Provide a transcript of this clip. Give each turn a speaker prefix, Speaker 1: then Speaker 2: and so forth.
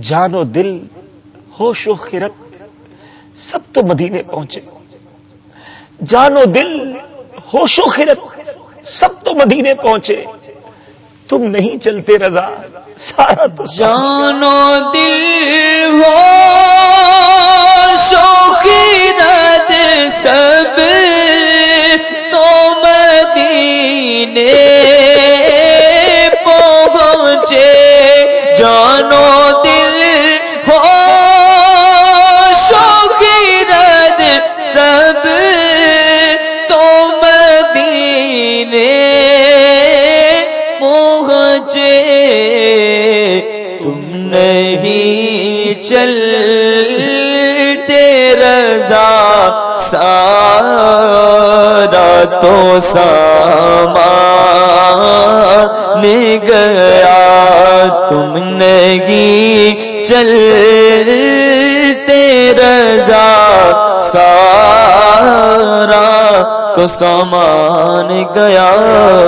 Speaker 1: جان و دل، ہوش و خرت سب تو مدینے پہنچے۔ جان و دل، ہوش و خرت سب تو مدینے پہنچے۔ تم نہیں چلتے رضا، سارا تو
Speaker 2: جان و دل ہو شوخی سب تو مدینے پہنچے۔ جانو پہنچے تم نہیں چل رضا، سارا تو سامان گیا۔ تم نہیں چل رضا، سارا تو سامان گیا۔